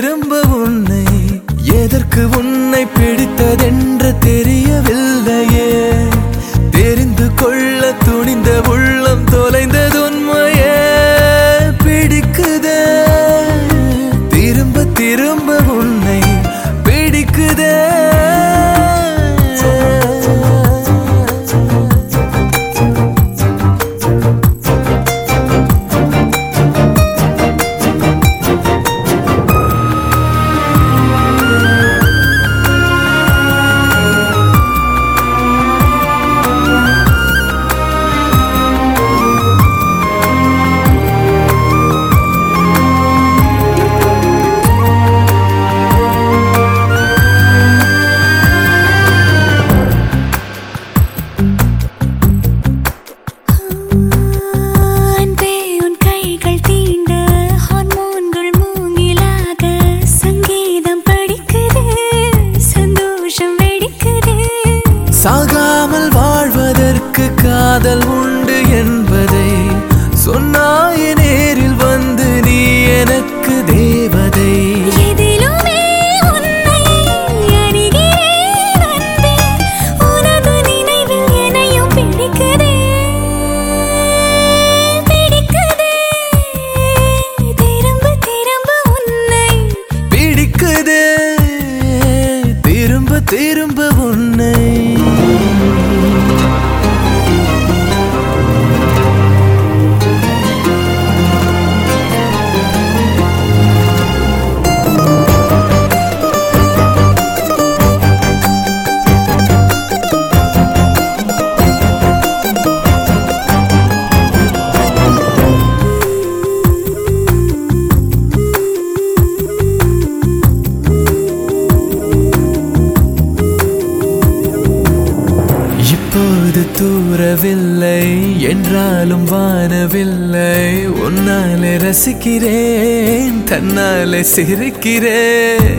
திரும்ப உன்னை எதற்கு உன்னை பிடித்ததென்று தெரியவில்லையே. தெரிந்து கொள்ள துணிந்த உள்ளம் தொலைந்தது உண்மையே பிடிக்குதே திரும்ப திரும்ப உன்னை பிடிக்குதே. சாகாமல் வாழ்வதற்கு காதல் உண்டு என்பதை சொன்னாய நேரில் வந்து நீ எனக்கு தேவதை. திரும்ப திரும்ப உன்னை. இப்போது தூரவில்லை என்றாலும் வானவில்லை. உன்னாலே ரசிக்கிறேன் தன்னாலே சிரிக்கிறேன்.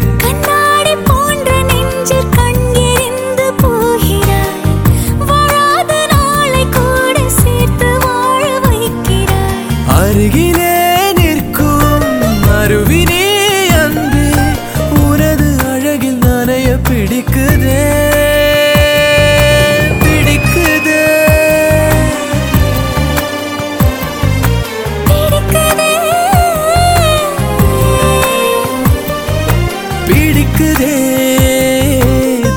பிடிக்குதே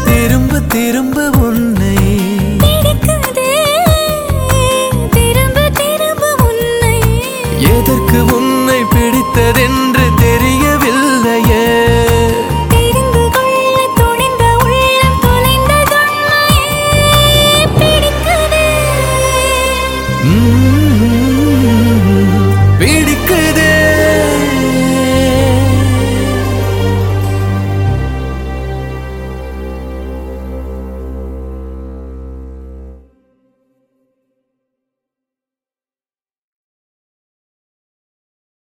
திரும்ப திரும்ப